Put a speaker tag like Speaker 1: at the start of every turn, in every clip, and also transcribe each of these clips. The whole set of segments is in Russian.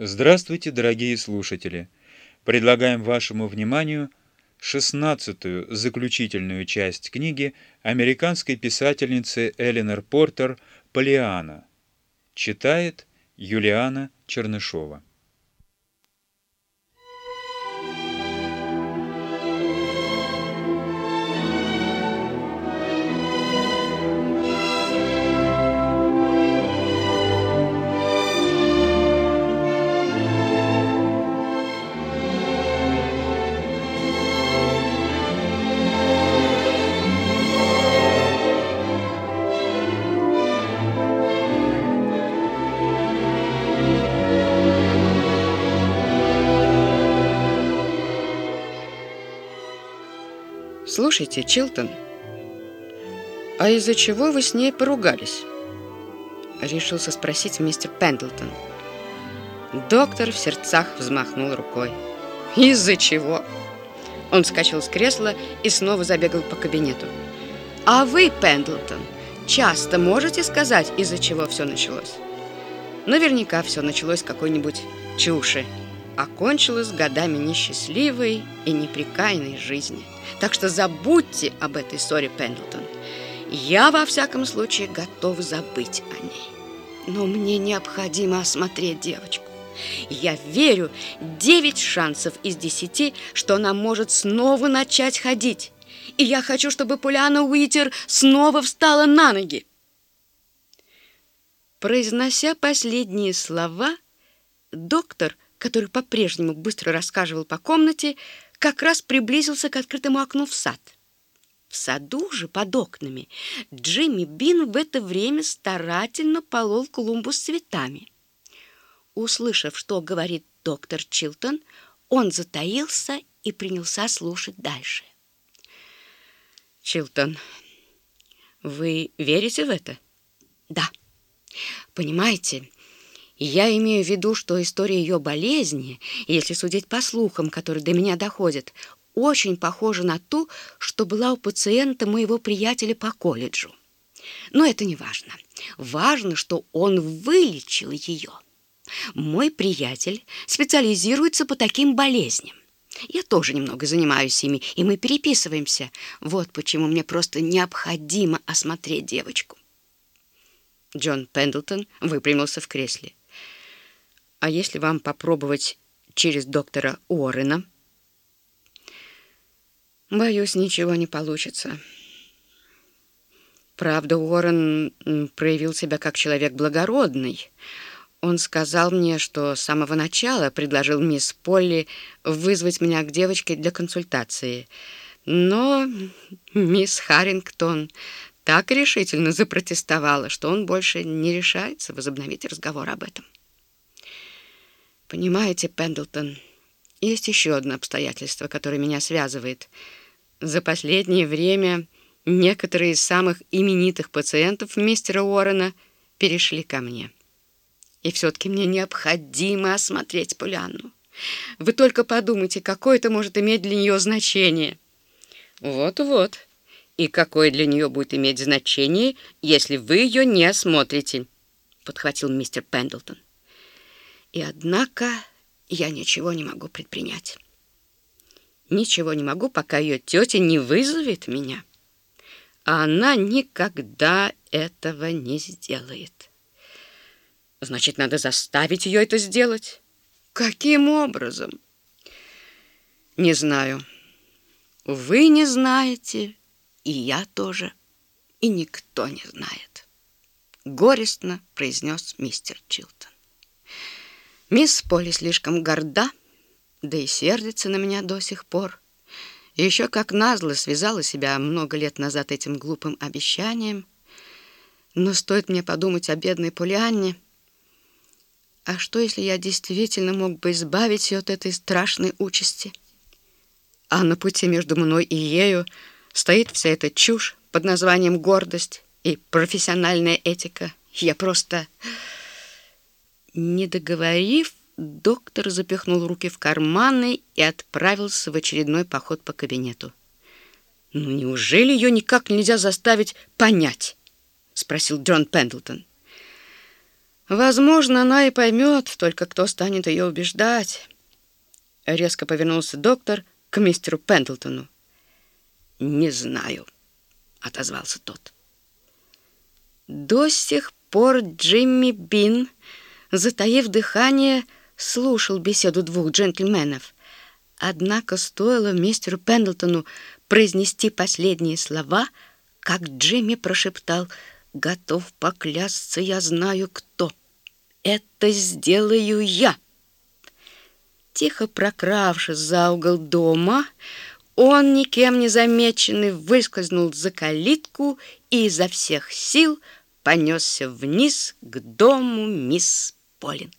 Speaker 1: Здравствуйте, дорогие слушатели! Предлагаем вашему вниманию шестнадцатую заключительную часть книги американской писательницы Эленор Портер «Полиана». Читает Юлиана Чернышова.
Speaker 2: Слушайте, Чилтон, а из-за чего вы с ней поругались? Решился спросить мистер Пендлтон. Доктор в сердцах взмахнул рукой. Из-за чего? Он вскочил с кресла и снова забегал по кабинету. А вы, Пендлтон, часто можете сказать, из-за чего все началось? Наверняка все началось с какой-нибудь чуши, окончилось годами несчастливой и неприкаянной жизни. Так что забудьте об этой ссоре, Пендлтон. Я, во всяком случае, готов забыть о ней. Но мне необходимо осмотреть девочку. Я верю, 9 шансов из 10, что она может снова начать ходить. И я хочу, чтобы Поляна Уитер снова встала на ноги. Произнося последние слова, доктор, который по-прежнему быстро рассказывал по комнате, как раз приблизился к открытому окну в сад. В саду же под окнами Джимми Бин в это время старательно полол клумбу с цветами. Услышав, что говорит доктор Чилтон, он затаился и принялся слушать дальше. Чилтон, вы верите в это? Да. Понимаете, я имею в виду, что история ее болезни, если судить по слухам, которые до меня доходят, очень похожа на ту, что была у пациента моего приятеля по колледжу. Но это не важно. Важно, что он вылечил ее. Мой приятель специализируется по таким болезням. Я тоже немного занимаюсь ими, и мы переписываемся. Вот почему мне просто необходимо осмотреть девочку. Джон Пендлтон выпрямился в кресле. А если вам попробовать через доктора Уоррена? Боюсь, ничего не получится. Правда, Уоррен проявил себя как человек благородный. Он сказал мне, что с самого начала предложил мисс Полли вызвать меня к девочке для консультации. Но мисс Харрингтон так решительно запротестовала, что он больше не решается возобновить разговор об этом. Понимаете, Пендлтон, есть еще одно обстоятельство, которое меня связывает. За последнее время некоторые из самых именитых пациентов мистера Уоррена перешли ко мне. И все-таки мне необходимо осмотреть Полянну. Вы только подумайте, какое это может иметь для нее значение. Вот-вот. И какое для нее будет иметь значение, если вы ее не осмотрите, подхватил мистер Пендлтон. И однако я ничего не могу предпринять. Ничего не могу, пока ее тетя не вызовет меня. А она никогда этого не сделает. Значит, надо заставить ее это сделать. Каким образом? Не знаю. Вы не знаете, и я тоже, и никто не знает. Горестно произнес мистер Чилтон. Мисс Поли слишком горда, да и сердится на меня до сих пор. Еще как назло связала себя много лет назад этим глупым обещанием. Но стоит мне подумать о бедной Полианне. А что, если я действительно мог бы избавить ее от этой страшной участи? А на пути между мной и ею стоит вся эта чушь под названием «гордость» и «профессиональная этика». Я просто... Не договорив, доктор запихнул руки в карманы и отправился в очередной поход по кабинету. «Ну, неужели ее никак нельзя заставить понять?» — спросил Джон Пендлтон. Возможно, она и поймет, только кто станет ее убеждать. Резко повернулся доктор к мистеру Пендлтону. «Не знаю», — отозвался тот. До сих пор Джимми Бин, затаив дыхание, слушал беседу двух джентльменов. Однако стоило мистеру Пендлтону произнести последние слова, как Джимми прошептал «Готов поклясться, я знаю кто. Это сделаю я». Тихо прокравшись за угол дома, он, никем не замеченный, выскользнул за калитку и изо всех сил понесся вниз к дому мисс Полин.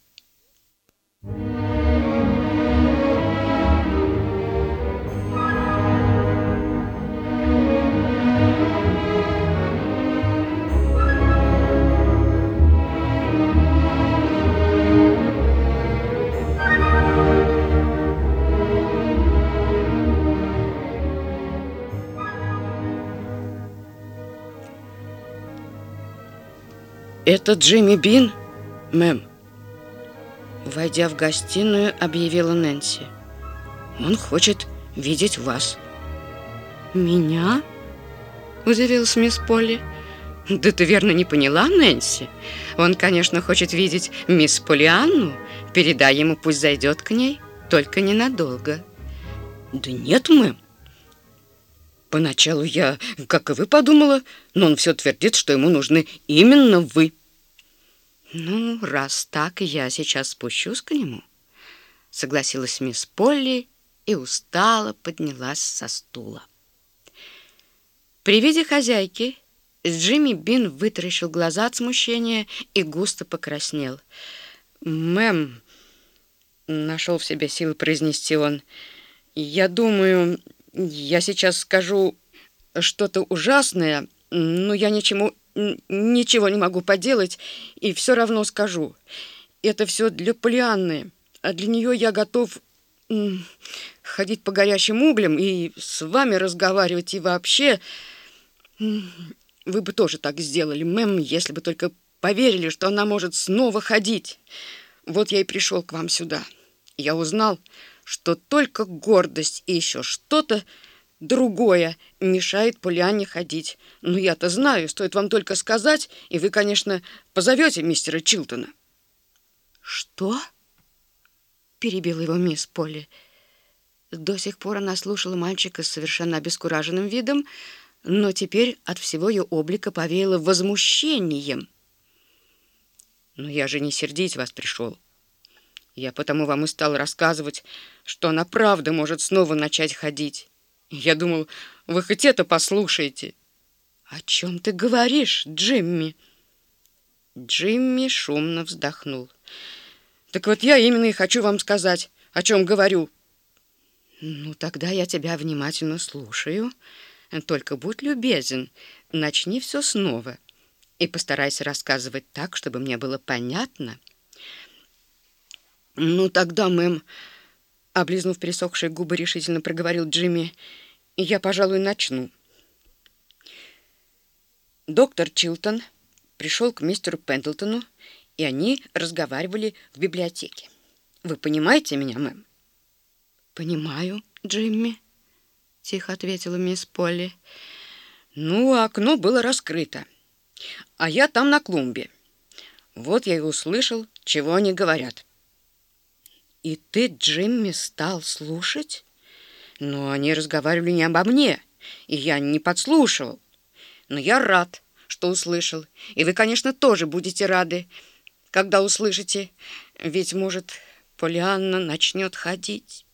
Speaker 2: «Это Джимми Бин, мэм?» Войдя в гостиную, объявила Нэнси. «Он хочет видеть вас». «Меня?» – удивилась мисс Полли. «Да ты верно не поняла, Нэнси? Он, конечно, хочет видеть мисс Полианну. Передай ему, пусть зайдет к ней, только ненадолго». «Да нет, мэм». Поначалу я, как и вы, подумала, но он все твердит, что ему нужны именно вы. «Ну, раз так, я сейчас спущусь к нему», — согласилась мисс Полли и устало поднялась со стула. При виде хозяйки Джимми Бин вытаращил глаза от смущения и густо покраснел. «Мэм», — нашел в себе силы произнести он, — «я думаю, я сейчас скажу что-то ужасное, но я ничему ничего не могу поделать, и все равно скажу. Это все для Полианны, а для нее я готов ходить по горящим углям и с вами разговаривать, и вообще... Вы бы тоже так сделали, мэм, если бы только поверили, что она может снова ходить. Вот я и пришел к вам сюда. Я узнал, что только гордость и еще что-то другое мешает Полиане ходить. Но я-то знаю, стоит вам только сказать, и вы, конечно, позовете мистера Чилтона. Что? Перебила его мисс Полли. До сих пор она слушала мальчика с совершенно обескураженным видом, но теперь от всего ее облика повеяло возмущением. «Но я же не сердить вас пришел. Я потому вам и стал рассказывать, что она правда может снова начать ходить. Я думал, вы хоть это послушаете. О чем ты говоришь, Джимми? Джимми шумно вздохнул. Так вот я именно и хочу вам сказать, о чем говорю. Ну, тогда я тебя внимательно слушаю. Только будь любезен, начни все снова и постарайся рассказывать так, чтобы мне было понятно. Ну, тогда, мэм... Облизнув пересохшие губы, решительно проговорил Джимми. «Я, пожалуй, начну». Доктор Чилтон пришел к мистеру Пендлтону, и они разговаривали в библиотеке. Вы понимаете меня, мэм? «Понимаю, Джимми», — тихо ответила мисс Полли. «Ну, окно было раскрыто, а я там на клумбе. Вот я и услышал, чего они говорят». «И ты, Джимми, стал слушать?» «Но они разговаривали не обо мне, и я не подслушивал. Но я рад, что услышал, и вы, конечно, тоже будете рады, когда услышите, ведь, может, Полианна начнет ходить».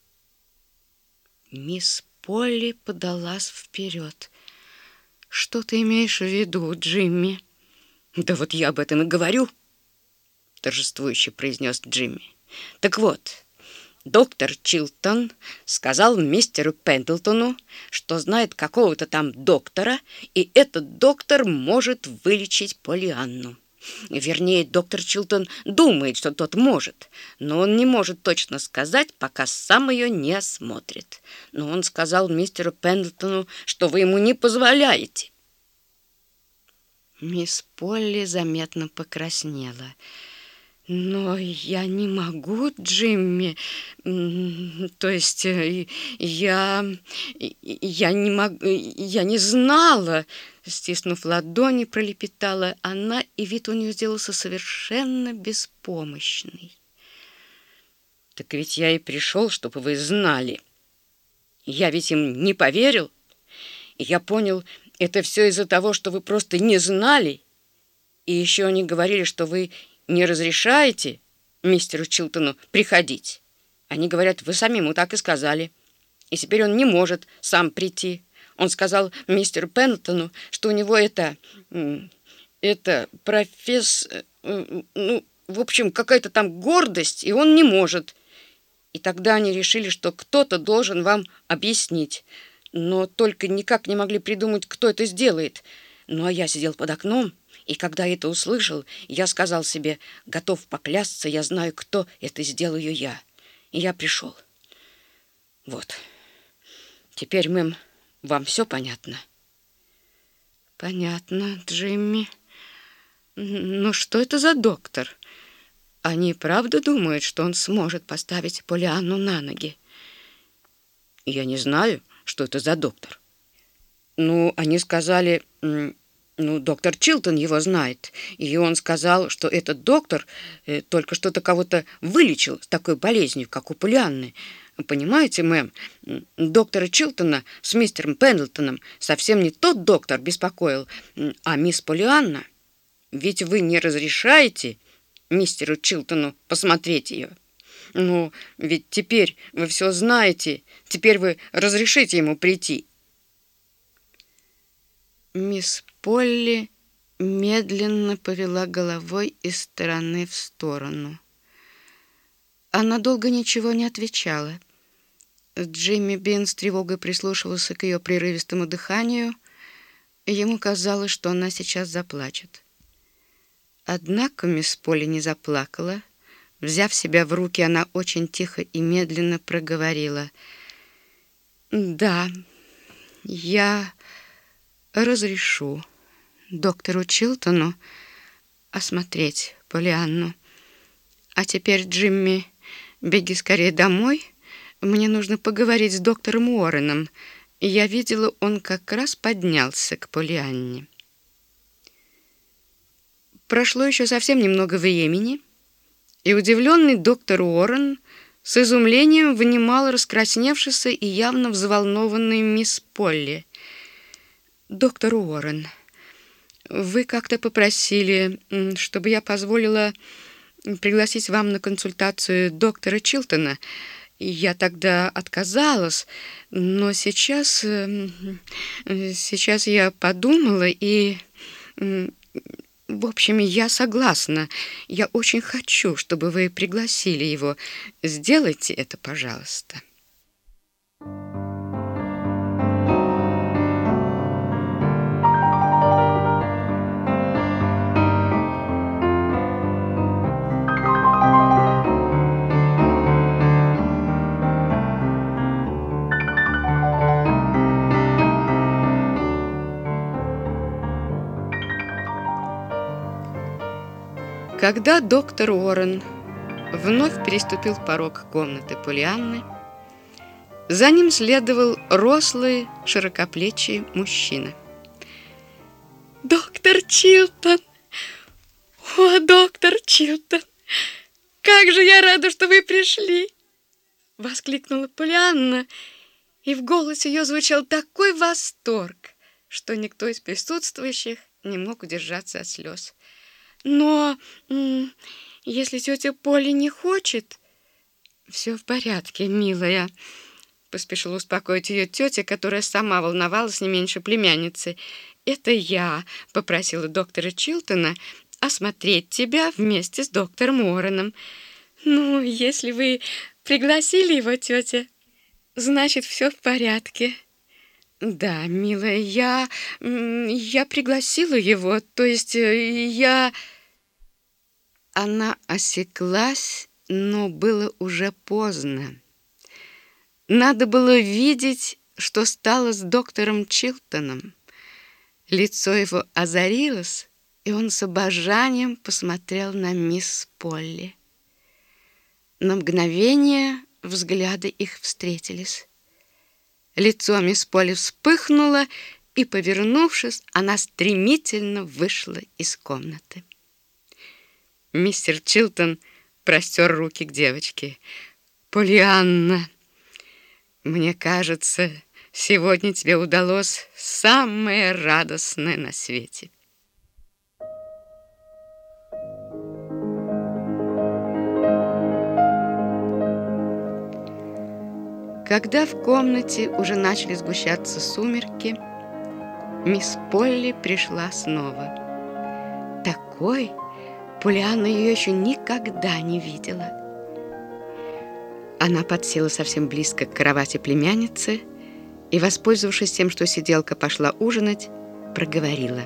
Speaker 2: Мисс Полли подалась вперед. «Что ты имеешь в виду, Джимми?» «Да вот я об этом и говорю», — торжествующе произнес Джимми. Так вот, доктор Чилтон сказал мистеру Пендлтону, что знает какого-то там доктора, и этот доктор может вылечить Полианну. Вернее, доктор Чилтон думает, что тот может, но он не может точно сказать, пока сам ее не осмотрит. Но он сказал мистеру Пендлтону, что вы ему не позволяете. Мисс Полли заметно покраснела. Но я не могу, Джимми. То есть э, я... Я не могу... Я не знала. Стиснув ладони, пролепетала она, и вид у нее сделался совершенно беспомощный. Так ведь я и пришел, чтобы вы знали. Я ведь им не поверил. Я понял, это все из-за того, что вы просто не знали. И еще они говорили, что вы не разрешаете мистеру Чилтону приходить. Они говорят, вы сами ему так и сказали. И теперь он не может сам прийти. Он сказал мистеру Пендлтону, что у него это... Это професс... Ну, в общем, какая-то там гордость, и он не может. И тогда они решили, что кто-то должен вам объяснить. Но только никак не могли придумать, кто это сделает. Ну, а я сидел под окном и когда это услышал, я сказал себе, готов поклясться, я знаю, кто это сделаю я. И я пришел. Вот. Теперь, мэм, вам все понятно?
Speaker 3: Понятно, Джимми. Но что это за доктор? Они правда думают, что он сможет поставить Полианну на ноги?
Speaker 2: Я не знаю, что это за доктор. Ну, они сказали... Ну, доктор Чилтон его знает, и он сказал, что этот доктор э, только что-то кого-то вылечил с такой болезнью, как у Полианны. Понимаете, мэм, доктора Чилтона с мистером Пендлтоном совсем не тот доктор беспокоил, а мисс Полианна. Ведь вы не разрешаете мистеру Чилтону посмотреть ее. Ну, ведь теперь вы все знаете, теперь вы разрешите ему прийти.
Speaker 3: Мисс Полли медленно повела головой из стороны в сторону. Она долго ничего не отвечала. Джимми Бин с тревогой прислушивался к ее прерывистому дыханию. Ему казалось, что она сейчас заплачет. Однако мисс Полли не заплакала. Взяв себя в руки, она очень тихо и медленно проговорила. «Да, я...» разрешу доктору Чилтону осмотреть Полианну. А теперь, Джимми, беги скорее домой. Мне нужно поговорить с доктором Уорреном. Я видела, он как раз поднялся к Полианне. Прошло еще совсем немного времени, и удивленный доктор Уоррен с изумлением внимал раскрасневшийся и явно взволнованный мисс Полли — «Доктор Уоррен, вы как-то попросили, чтобы я позволила пригласить вам на консультацию доктора Чилтона. Я тогда отказалась, но сейчас... Сейчас я подумала и... В общем, я согласна. Я очень хочу, чтобы вы пригласили его. Сделайте это, пожалуйста». Когда доктор Уоррен вновь переступил порог комнаты Полианны, за ним следовал рослый, широкоплечий мужчина.
Speaker 4: «Доктор Чилтон! О, доктор Чилтон! Как же я рада, что вы пришли!» Воскликнула Полианна, и в голосе ее звучал такой восторг, что никто из присутствующих не мог удержаться от слез. Но если тетя Поля не хочет... Все в порядке, милая. Поспешила успокоить ее тетя, которая сама волновалась не меньше племянницы. Это я попросила доктора Чилтона осмотреть тебя вместе с доктором Уорреном. Ну, если вы пригласили его, тетя, значит, все в порядке. Да, милая, я... я пригласила его, то есть э, я... Она осеклась, но было уже поздно. Надо было видеть, что стало с доктором Чилтоном. Лицо его озарилось,
Speaker 2: и он с обожанием посмотрел на мисс Полли. На мгновение взгляды их встретились. Лицо мисс Полли вспыхнуло, и, повернувшись, она стремительно вышла из комнаты. Мистер Чилтон простер руки к девочке. «Полианна, мне кажется, сегодня тебе удалось самое радостное на свете». Когда в комнате уже начали сгущаться сумерки, мисс Полли пришла снова. Такой Полианна ее еще никогда не видела. Она подсела совсем близко к кровати племянницы и, воспользовавшись тем, что сиделка пошла ужинать, проговорила.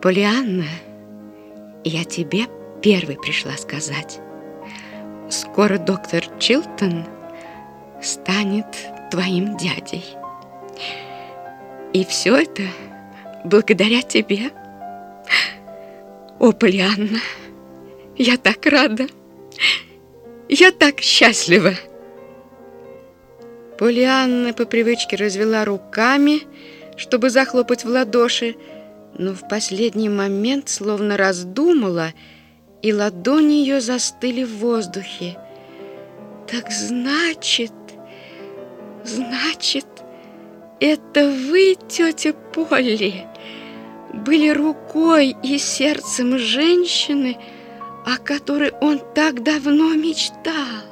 Speaker 2: «Полианна, я тебе первой пришла сказать. Скоро доктор Чилтон станет твоим дядей. И все это благодаря тебе. О, Полианна, я так рада. Я так счастлива. Полианна по привычке развела руками, чтобы захлопать в ладоши, но в последний момент словно раздумала, и ладони ее застыли в воздухе. Так значит, Значит, это вы, тетя Полли, были рукой и сердцем женщины, о которой он так давно мечтал.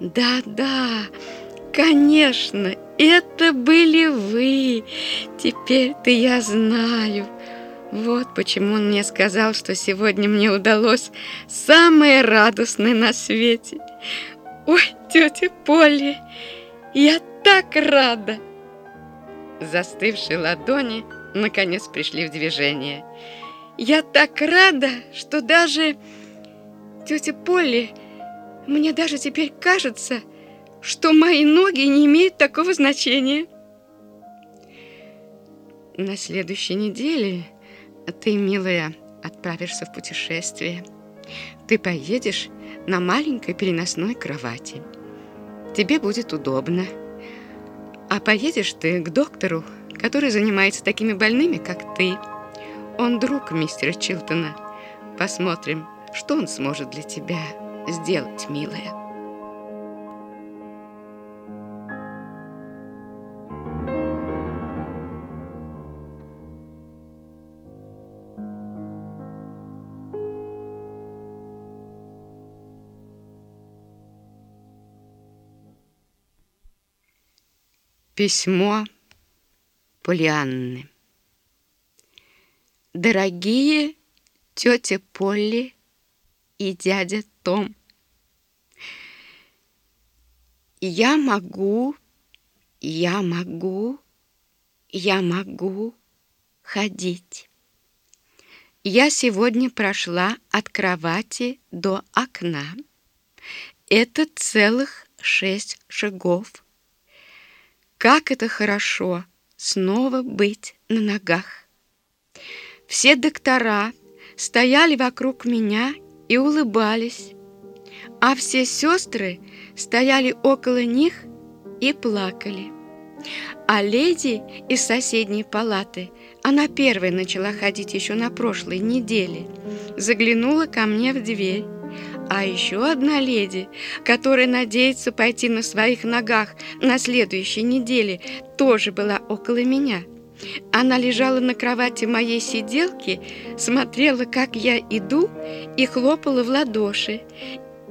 Speaker 2: Да-да, конечно, это были вы. Теперь-то я знаю. Вот почему он мне сказал, что сегодня мне удалось самое радостное на свете. Ой, тетя Полли, я так рада!» Застывшие ладони наконец пришли в движение. «Я так рада, что даже тетя Полли, мне даже теперь кажется, что мои ноги не имеют такого значения». На следующей неделе ты, милая, отправишься в путешествие. Ты поедешь на маленькой переносной кровати – тебе будет удобно. А поедешь ты к доктору, который занимается такими больными, как ты. Он друг мистера Чилтона. Посмотрим, что он сможет для тебя сделать, милая. Письмо Полианны. Дорогие тетя Полли и дядя Том, я могу, я могу, я могу ходить. Я сегодня прошла от кровати до окна. Это целых шесть шагов. Как это хорошо снова быть на ногах. Все доктора стояли вокруг меня и улыбались, а все сестры стояли около них и плакали. А леди из соседней палаты, она первой начала ходить еще на прошлой неделе, заглянула ко мне в дверь а еще одна леди, которая надеется пойти на своих ногах на следующей неделе, тоже была около меня. Она лежала на кровати моей сиделки, смотрела, как я иду, и хлопала в ладоши.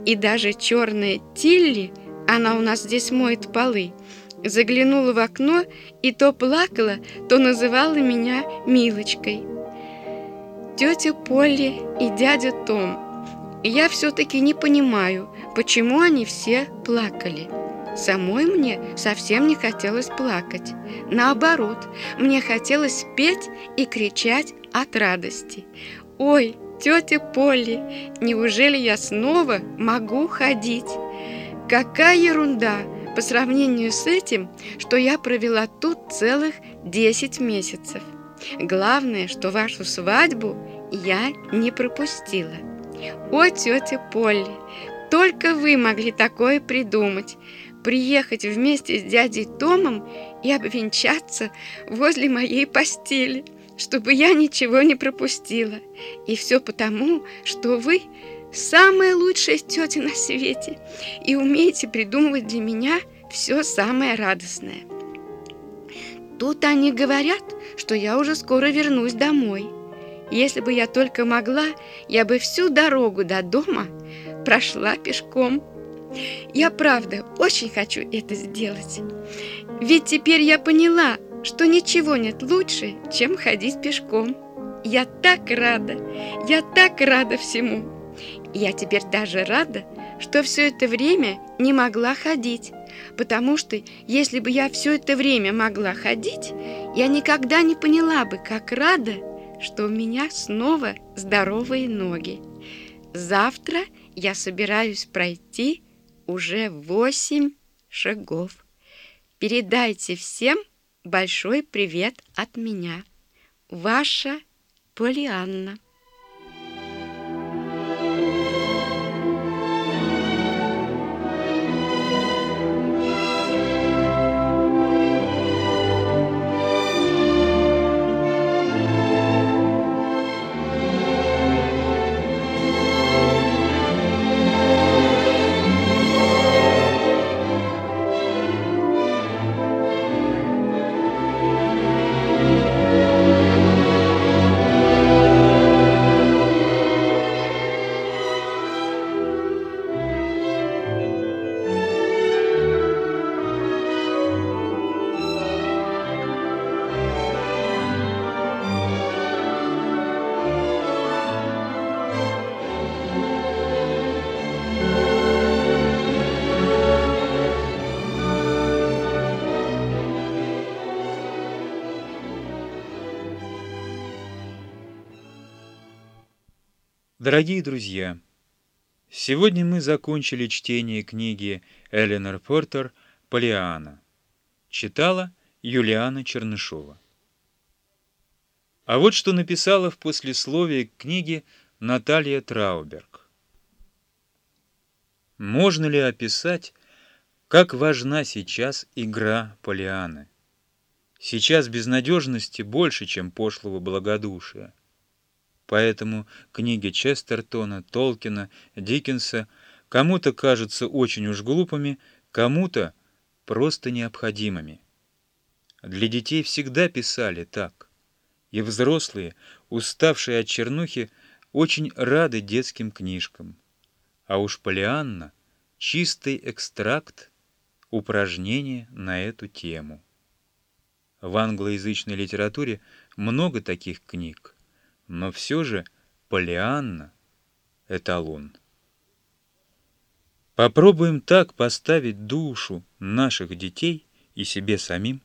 Speaker 2: И даже черная Тилли, она у нас здесь моет полы, заглянула в окно и то плакала, то называла меня Милочкой. Тетя Полли и дядя Том – я все-таки не понимаю, почему они все плакали. Самой мне совсем не хотелось плакать. Наоборот, мне хотелось петь и кричать от радости. «Ой, тетя Полли, неужели я снова могу ходить? Какая ерунда по сравнению с этим, что я провела тут целых 10 месяцев. Главное, что вашу свадьбу я не пропустила. О, тетя Полли, только вы могли такое придумать. Приехать вместе с дядей Томом и обвенчаться возле моей постели, чтобы я ничего не пропустила. И все потому, что вы самая лучшая тетя на свете и умеете придумывать для меня все самое радостное. Тут они говорят, что я уже скоро вернусь домой. Если бы я только могла, я бы всю дорогу до дома прошла пешком. Я правда очень хочу это сделать. Ведь теперь я поняла, что ничего нет лучше, чем ходить пешком. Я так рада, я так рада всему. Я теперь даже рада, что все это время не могла ходить, потому что если бы я все это время могла ходить, я никогда не поняла бы, как рада, что у меня снова здоровые ноги. Завтра я собираюсь пройти уже восемь шагов. Передайте всем большой привет от меня. Ваша Полианна.
Speaker 1: Дорогие друзья, сегодня мы закончили чтение книги Эленор Портер «Полиана». Читала Юлиана Чернышова. А вот что написала в послесловии к книге Наталья Трауберг. Можно ли описать, как важна сейчас игра Полианы? Сейчас безнадежности больше, чем пошлого благодушия. Поэтому книги Честертона, Толкина, Диккенса кому-то кажутся очень уж глупыми, кому-то просто необходимыми. Для детей всегда писали так. И взрослые, уставшие от чернухи, очень рады детским книжкам. А уж Полианна — чистый экстракт, упражнение на эту тему. В англоязычной литературе много таких книг но все же Полианна — эталон. Попробуем так поставить душу наших детей и себе самим,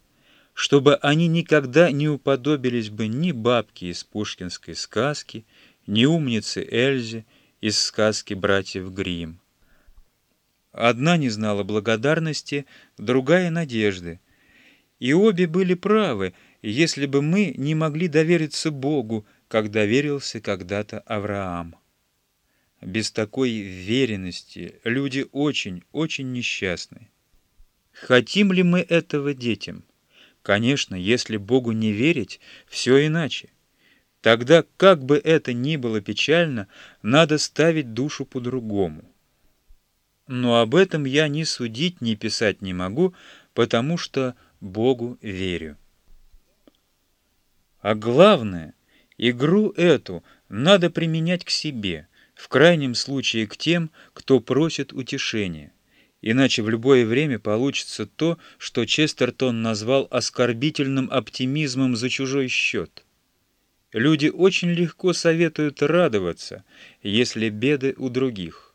Speaker 1: чтобы они никогда не уподобились бы ни бабке из пушкинской сказки, ни умнице Эльзе из сказки братьев Гримм. Одна не знала благодарности, другая — надежды. И обе были правы, если бы мы не могли довериться Богу, как доверился когда-то Авраам. Без такой веренности люди очень, очень несчастны. Хотим ли мы этого детям? Конечно, если Богу не верить, все иначе. Тогда, как бы это ни было печально, надо ставить душу по-другому. Но об этом я ни судить, ни писать не могу, потому что Богу верю. А главное — Игру эту надо применять к себе, в крайнем случае к тем, кто просит утешения. Иначе в любое время получится то, что Честертон назвал оскорбительным оптимизмом за чужой счет. Люди очень легко советуют радоваться, если беды у других.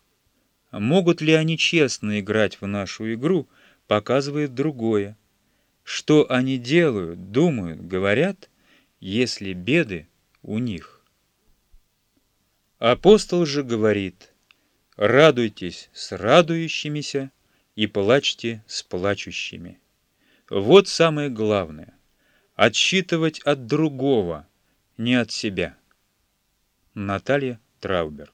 Speaker 1: Могут ли они честно играть в нашу игру, показывает другое. Что они делают, думают, говорят, если беды у них. Апостол же говорит, радуйтесь с радующимися и плачьте с плачущими. Вот самое главное. отсчитывать от другого, не от себя. Наталья Траубер